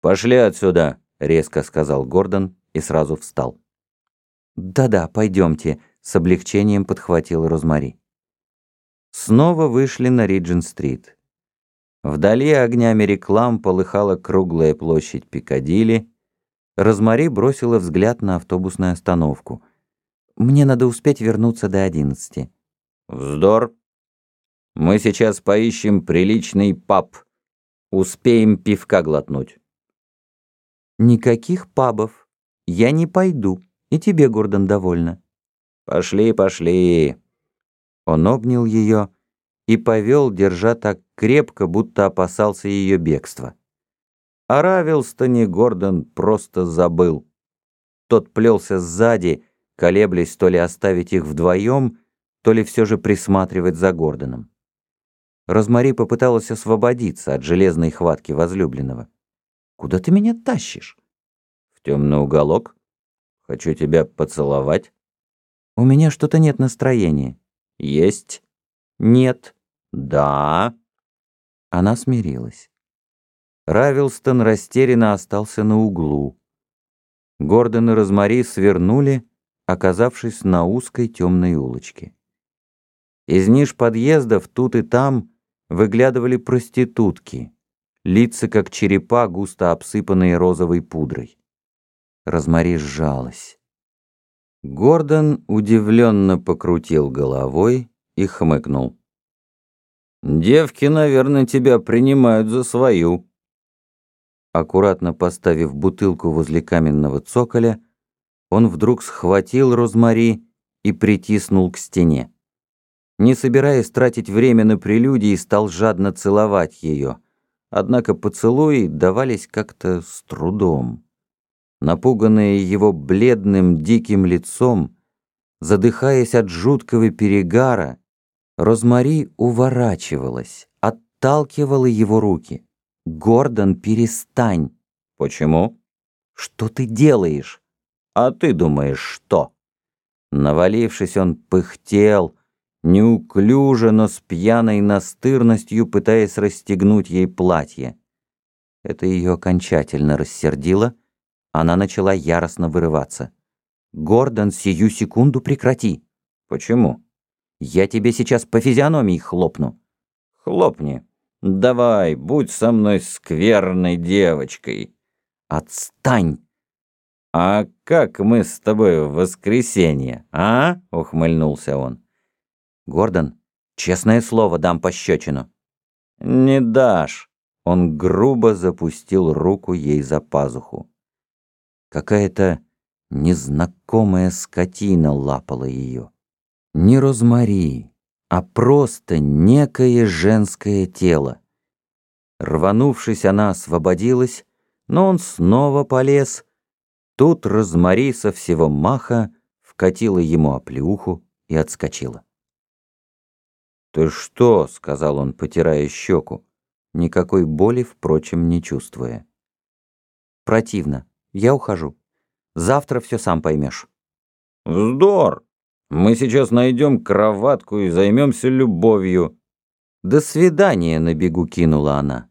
«Пошли отсюда!» — резко сказал Гордон и сразу встал. «Да-да, пойдемте», — с облегчением подхватил Розмари. Снова вышли на Риджин-стрит. Вдали огнями реклам полыхала круглая площадь Пикадилли. Розмари бросила взгляд на автобусную остановку. «Мне надо успеть вернуться до одиннадцати». «Вздор! Мы сейчас поищем приличный паб. Успеем пивка глотнуть». «Никаких пабов. Я не пойду. И тебе, Гордон, довольно». «Пошли, пошли». Он обнял ее и повел, держа так крепко, будто опасался ее бегства. О Равилстоне Гордон просто забыл. Тот плелся сзади, колеблясь то ли оставить их вдвоем, то ли все же присматривать за Гордоном. Розмари попыталась освободиться от железной хватки возлюбленного. Куда ты меня тащишь? В темный уголок. Хочу тебя поцеловать. У меня что-то нет настроения. Есть. Нет. Да. Она смирилась. Равилстон растерянно остался на углу. Гордон и Розмари свернули, оказавшись на узкой темной улочке. Из ниш подъездов тут и там выглядывали проститутки лица как черепа, густо обсыпанные розовой пудрой. Розмари сжалась. Гордон удивленно покрутил головой и хмыкнул. «Девки, наверное, тебя принимают за свою». Аккуратно поставив бутылку возле каменного цоколя, он вдруг схватил Розмари и притиснул к стене. Не собираясь тратить время на прелюдии, стал жадно целовать ее — Однако поцелуи давались как-то с трудом. Напуганная его бледным диким лицом, задыхаясь от жуткого перегара, Розмари уворачивалась, отталкивала его руки. «Гордон, перестань!» «Почему?» «Что ты делаешь?» «А ты думаешь, что?» Навалившись, он пыхтел, неуклюже, но с пьяной настырностью пытаясь расстегнуть ей платье. Это ее окончательно рассердило, она начала яростно вырываться. «Гордон, сию секунду прекрати!» «Почему?» «Я тебе сейчас по физиономии хлопну». «Хлопни. Давай, будь со мной скверной девочкой». «Отстань!» «А как мы с тобой в воскресенье, а?» — ухмыльнулся он. «Гордон, честное слово, дам пощечину». «Не дашь». Он грубо запустил руку ей за пазуху. Какая-то незнакомая скотина лапала ее. Не розмари, а просто некое женское тело. Рванувшись, она освободилась, но он снова полез. Тут розмари со всего маха вкатила ему оплеуху и отскочила. «Ты что?» — сказал он, потирая щеку, никакой боли, впрочем, не чувствуя. «Противно. Я ухожу. Завтра все сам поймешь». «Вздор! Мы сейчас найдем кроватку и займемся любовью». «До свидания!» — на бегу кинула она.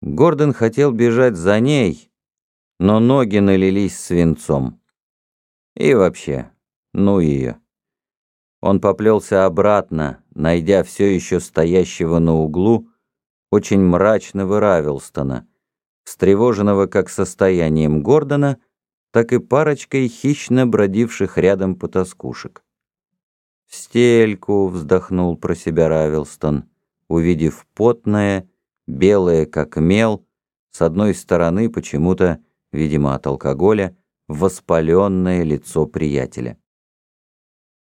Гордон хотел бежать за ней, но ноги налились свинцом. И вообще, ну ее. Он поплелся обратно, найдя все еще стоящего на углу, очень мрачного Равилстона, встревоженного как состоянием Гордона, так и парочкой хищно бродивших рядом потаскушек. «Стельку!» — вздохнул про себя Равилстон, увидев потное, белое как мел, с одной стороны почему-то, видимо от алкоголя, воспаленное лицо приятеля.